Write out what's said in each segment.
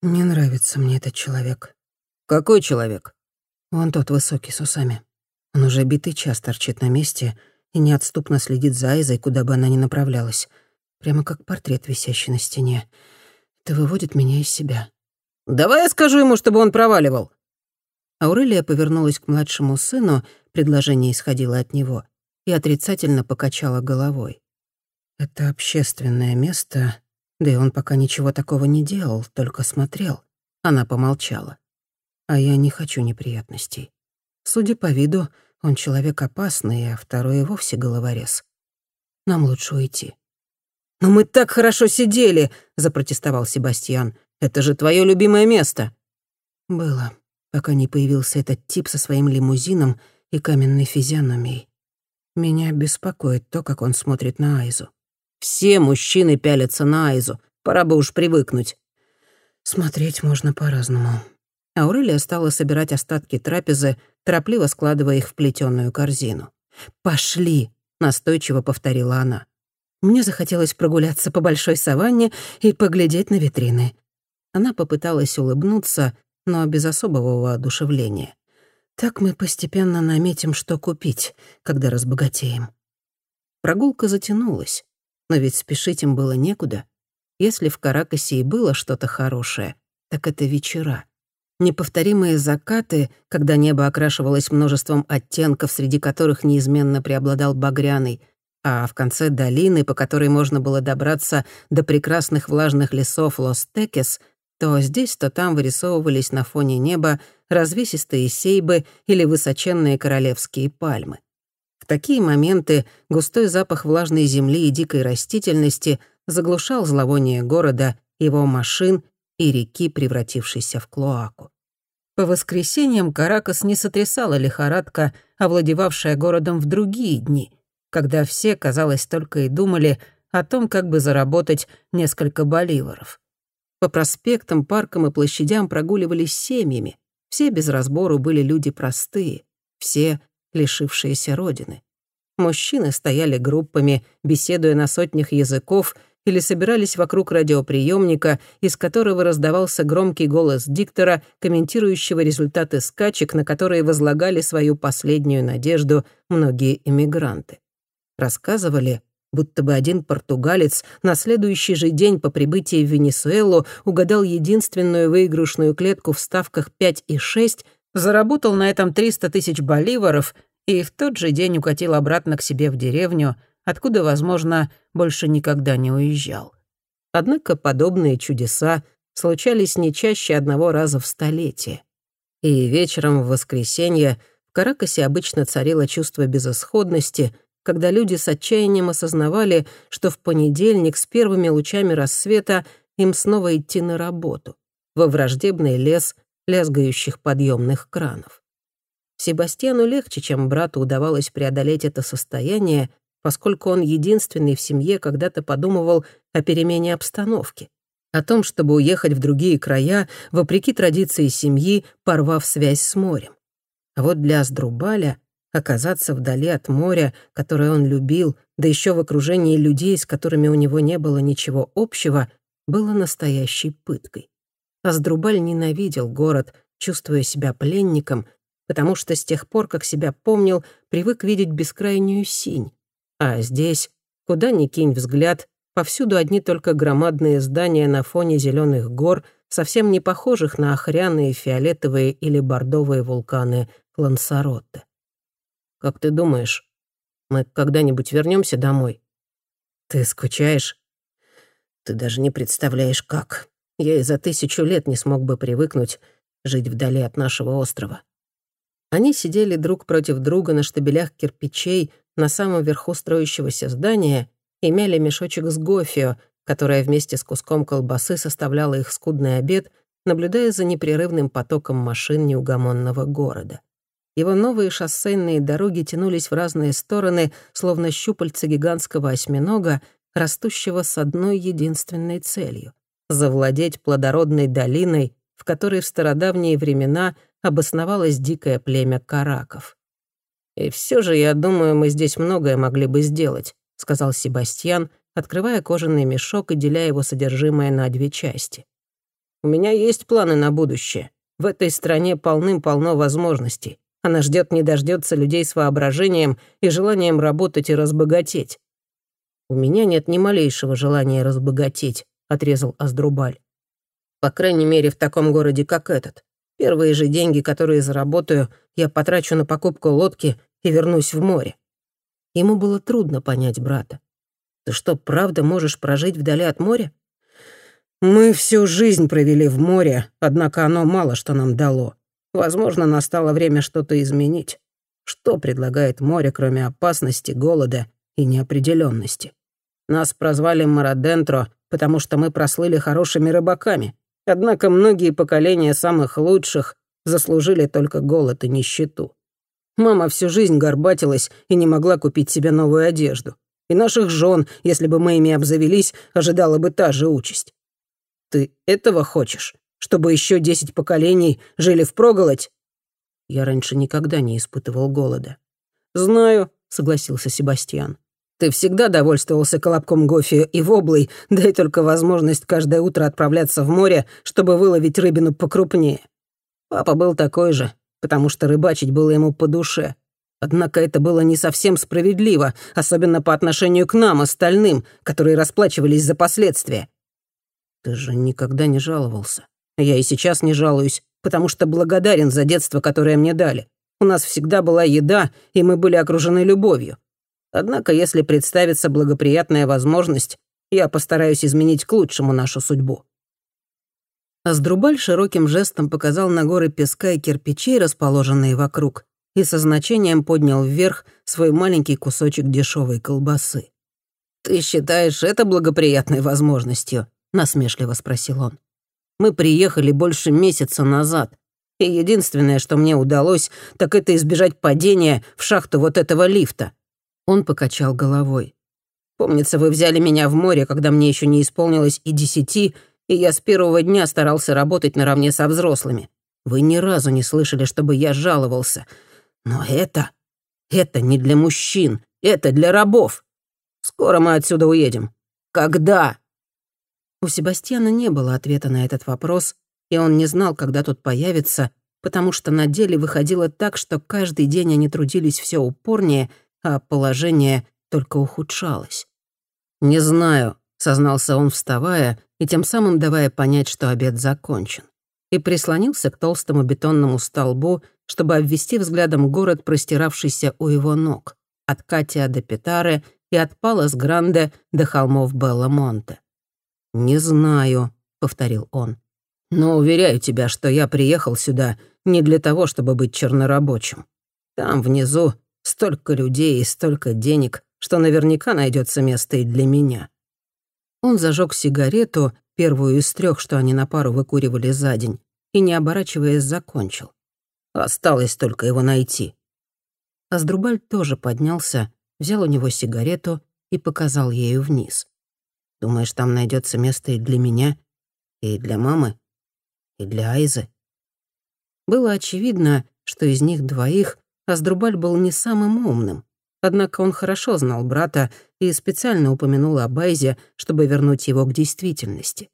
Не нравится мне этот человек. Какой человек? Вон тот высокий с усами. Он уже битый час торчит на месте и неотступно следит за Айзой, куда бы она ни направлялась. Прямо как портрет, висящий на стене. Это выводит меня из себя. «Давай я скажу ему, чтобы он проваливал». Аурелия повернулась к младшему сыну, предложение исходило от него, и отрицательно покачала головой. «Это общественное место, да и он пока ничего такого не делал, только смотрел». Она помолчала. «А я не хочу неприятностей. Судя по виду, он человек опасный, а второй и вовсе головорез. Нам лучше уйти». «Но мы так хорошо сидели!» — запротестовал Себастьян. «Это же твое любимое место!» «Было, пока не появился этот тип со своим лимузином и каменной физиономией. Меня беспокоит то, как он смотрит на Айзу. Все мужчины пялятся на Айзу. Пора бы уж привыкнуть. Смотреть можно по-разному. Аурелия стала собирать остатки трапезы, торопливо складывая их в плетёную корзину. «Пошли!» — настойчиво повторила она. Мне захотелось прогуляться по большой саванне и поглядеть на витрины. Она попыталась улыбнуться, но без особого воодушевления. Так мы постепенно наметим, что купить, когда разбогатеем. Прогулка затянулась, но ведь спешить им было некуда. Если в Каракасе и было что-то хорошее, так это вечера. Неповторимые закаты, когда небо окрашивалось множеством оттенков, среди которых неизменно преобладал багряный, а в конце долины, по которой можно было добраться до прекрасных влажных лесов Лос-Текес, то здесь, то там вырисовывались на фоне неба развесистые сейбы или высоченные королевские пальмы. В такие моменты густой запах влажной земли и дикой растительности заглушал зловоние города, его машин и реки, превратившейся в клоаку. По воскресеньям Каракас не сотрясала лихорадка, овладевавшая городом в другие дни, когда все, казалось, только и думали о том, как бы заработать несколько боливаров. По проспектам, паркам и площадям прогуливались семьями. Все без разбору были люди простые, все лишившиеся родины. Мужчины стояли группами, беседуя на сотнях языков, или собирались вокруг радиоприемника, из которого раздавался громкий голос диктора, комментирующего результаты скачек, на которые возлагали свою последнюю надежду многие эмигранты. Рассказывали будто бы один португалец на следующий же день по прибытии в Венесуэлу угадал единственную выигрышную клетку в ставках 5 и 6, заработал на этом 300 тысяч боливаров и в тот же день укатил обратно к себе в деревню, откуда, возможно, больше никогда не уезжал. Однако подобные чудеса случались не чаще одного раза в столетие. И вечером в воскресенье в Каракасе обычно царило чувство безысходности — когда люди с отчаянием осознавали, что в понедельник с первыми лучами рассвета им снова идти на работу, во враждебный лес лязгающих подъемных кранов. Себастьяну легче, чем брату удавалось преодолеть это состояние, поскольку он единственный в семье когда-то подумывал о перемене обстановки, о том, чтобы уехать в другие края, вопреки традиции семьи, порвав связь с морем. А вот для Аздрубаля Оказаться вдали от моря, которое он любил, да еще в окружении людей, с которыми у него не было ничего общего, было настоящей пыткой. Аздрубаль ненавидел город, чувствуя себя пленником, потому что с тех пор, как себя помнил, привык видеть бескрайнюю синь. А здесь, куда ни кинь взгляд, повсюду одни только громадные здания на фоне зеленых гор, совсем не похожих на охряные фиолетовые или бордовые вулканы Лансаротте. Как ты думаешь, мы когда-нибудь вернемся домой? Ты скучаешь? Ты даже не представляешь, как. Я и за тысячу лет не смог бы привыкнуть жить вдали от нашего острова. Они сидели друг против друга на штабелях кирпичей на самом верху строящегося здания и мяли мешочек с гофио, которая вместе с куском колбасы составляла их скудный обед, наблюдая за непрерывным потоком машин неугомонного города. Его новые шоссейные дороги тянулись в разные стороны, словно щупальца гигантского осьминога, растущего с одной единственной целью — завладеть плодородной долиной, в которой в стародавние времена обосновалось дикое племя караков. «И все же, я думаю, мы здесь многое могли бы сделать», — сказал Себастьян, открывая кожаный мешок и деля его содержимое на две части. У меня есть планы на будущее. В этой стране полным-полно возможностей. Она ждет не дождется людей с воображением и желанием работать и разбогатеть. «У меня нет ни малейшего желания разбогатеть», — отрезал Аздрубаль. «По крайней мере, в таком городе, как этот. Первые же деньги, которые заработаю, я потрачу на покупку лодки и вернусь в море». Ему было трудно понять брата. «Ты что, правда можешь прожить вдали от моря?» «Мы всю жизнь провели в море, однако оно мало что нам дало. Возможно, настало время что-то изменить. Что предлагает море, кроме опасности, голода и неопределенности? Нас прозвали Марадентро, потому что мы прослыли хорошими рыбаками. Однако многие поколения самых лучших заслужили только голод и нищету. Мама всю жизнь горбатилась и не могла купить себе новую одежду. И наших жен, если бы мы ими обзавелись, ожидала бы та же участь. Ты этого хочешь? Чтобы еще десять поколений жили впроголодь?» Я раньше никогда не испытывал голода. «Знаю», — согласился Себастьян. «Ты всегда довольствовался колобком гофе и воблой, дай только возможность каждое утро отправляться в море, чтобы выловить рыбину покрупнее. Папа был такой же, потому что рыбачить было ему по душе. Однако это было не совсем справедливо, особенно по отношению к нам, остальным, которые расплачивались за последствия. Ты же никогда не жаловался. Я и сейчас не жалуюсь, потому что благодарен за детство, которое мне дали. У нас всегда была еда, и мы были окружены любовью. Однако, если представится благоприятная возможность, я постараюсь изменить к лучшему нашу судьбу». Аздрубаль широким жестом показал на горы песка и кирпичей, расположенные вокруг, и со значением поднял вверх свой маленький кусочек дешевой колбасы. «Ты считаешь это благоприятной возможностью?» — насмешливо спросил он. Мы приехали больше месяца назад. И единственное, что мне удалось, так это избежать падения в шахту вот этого лифта». Он покачал головой. «Помнится, вы взяли меня в море, когда мне еще не исполнилось и десяти, и я с первого дня старался работать наравне со взрослыми. Вы ни разу не слышали, чтобы я жаловался. Но это... это не для мужчин, это для рабов. Скоро мы отсюда уедем. Когда?» У Себастьяна не было ответа на этот вопрос, и он не знал, когда тот появится, потому что на деле выходило так, что каждый день они трудились все упорнее, а положение только ухудшалось. «Не знаю», — сознался он, вставая, и тем самым давая понять, что обед закончен. И прислонился к толстому бетонному столбу, чтобы обвести взглядом город, простиравшийся у его ног, от Катия до Петары и от Палас Гранде до холмов Белла-Монте. «Не знаю», — повторил он. «Но уверяю тебя, что я приехал сюда не для того, чтобы быть чернорабочим. Там внизу столько людей и столько денег, что наверняка найдется место и для меня». Он зажег сигарету, первую из трех, что они на пару выкуривали за день, и, не оборачиваясь, закончил. Осталось только его найти. Аздрубаль тоже поднялся, взял у него сигарету и показал ею вниз. Думаешь, там найдется место и для меня, и для мамы, и для Айзы?» Было очевидно, что из них двоих Аздрубаль был не самым умным. Однако он хорошо знал брата и специально упомянул об Айзе, чтобы вернуть его к действительности.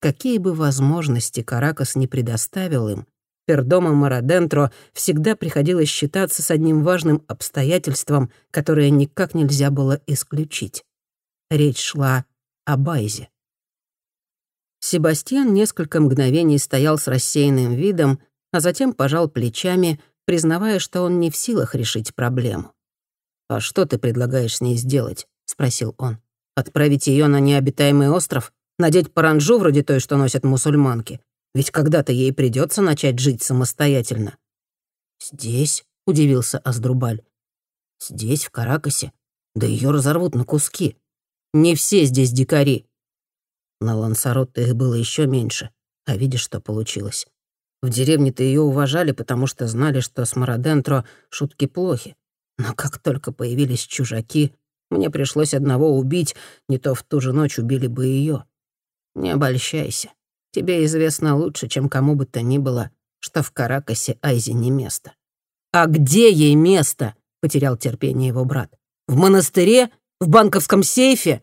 Какие бы возможности Каракас не предоставил им, Пердома Марадентро всегда приходилось считаться с одним важным обстоятельством, которое никак нельзя было исключить. Речь шла о Байзе. Себастьян несколько мгновений стоял с рассеянным видом, а затем пожал плечами, признавая, что он не в силах решить проблему. «А что ты предлагаешь с ней сделать?» — спросил он. «Отправить ее на необитаемый остров? Надеть паранджу вроде той, что носят мусульманки? Ведь когда-то ей придется начать жить самостоятельно». «Здесь?» — удивился Аздрубаль. «Здесь, в Каракасе? Да ее разорвут на куски. Не все здесь дикари. На Лансаротте их было еще меньше. А видишь, что получилось. В деревне-то ее уважали, потому что знали, что с Марадентро шутки плохи. Но как только появились чужаки, мне пришлось одного убить, не то в ту же ночь убили бы ее. Не обольщайся. Тебе известно лучше, чем кому бы то ни было, что в Каракасе Айзе не место. «А где ей место?» — потерял терпение его брат. «В монастыре в банковском сейфе?»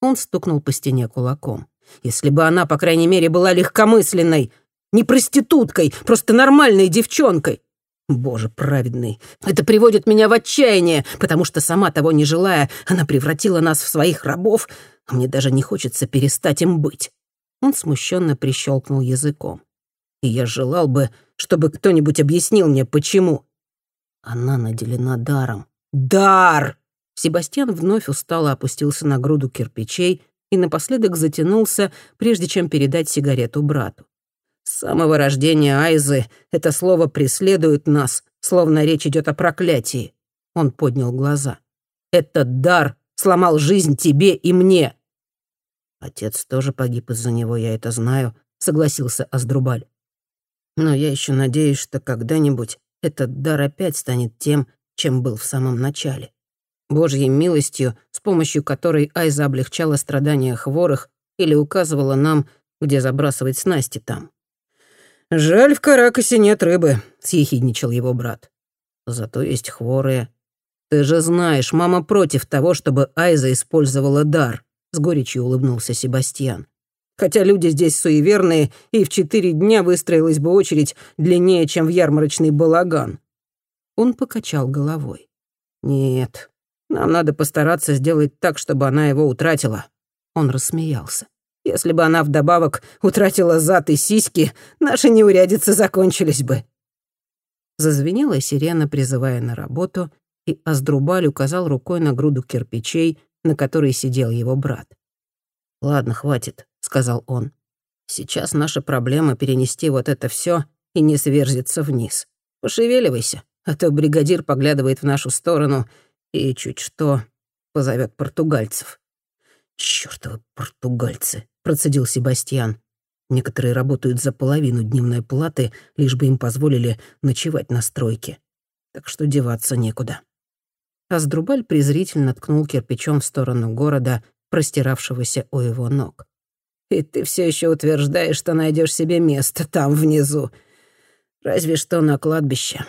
Он стукнул по стене кулаком. Если бы она, по крайней мере, была легкомысленной, не проституткой, просто нормальной девчонкой. Боже праведный, это приводит меня в отчаяние, потому что сама того не желая, она превратила нас в своих рабов, а мне даже не хочется перестать им быть. Он смущенно прищелкнул языком. И я желал бы, чтобы кто-нибудь объяснил мне, почему. Она наделена даром. Дар! Себастьян вновь устало опустился на груду кирпичей и напоследок затянулся, прежде чем передать сигарету брату. С самого рождения Айзы это слово преследует нас, словно речь идет о проклятии. Он поднял глаза. Этот дар сломал жизнь тебе и мне. Отец тоже погиб из-за него, я это знаю, согласился Аздрубаль. Но я еще надеюсь, что когда-нибудь этот дар опять станет тем, чем был в самом начале. Божьей милостью, с помощью которой Айза облегчала страдания хворых или указывала нам, где забрасывать снасти там. «Жаль, в Каракасе нет рыбы», — съехидничал его брат. «Зато есть хворые. Ты же знаешь, мама против того, чтобы Айза использовала дар», — с горечью улыбнулся Себастьян. «Хотя люди здесь суеверные, и в четыре дня выстроилась бы очередь длиннее, чем в ярмарочный балаган». Он покачал головой. «Нет, нам надо постараться сделать так, чтобы она его утратила». Он рассмеялся. Если бы она вдобавок утратила зад и сиськи, наши неурядицы закончились бы». Зазвенела сирена, призывая на работу, и Аздрубаль указал рукой на груду кирпичей, на которой сидел его брат. «Ладно, хватит», — сказал он. «Сейчас наша проблема перенести вот это все и не сверзиться вниз. Пошевеливайся, а то бригадир поглядывает в нашу сторону и чуть что позовет португальцев». «Чёртовы португальцы», — процедил Себастьян. «Некоторые работают за половину дневной платы, лишь бы им позволили ночевать на стройке. Так что деваться некуда». Аздрубаль презрительно ткнул кирпичом в сторону города, простиравшегося у его ног. «И ты все еще утверждаешь, что найдешь себе место там внизу. Разве что на кладбище.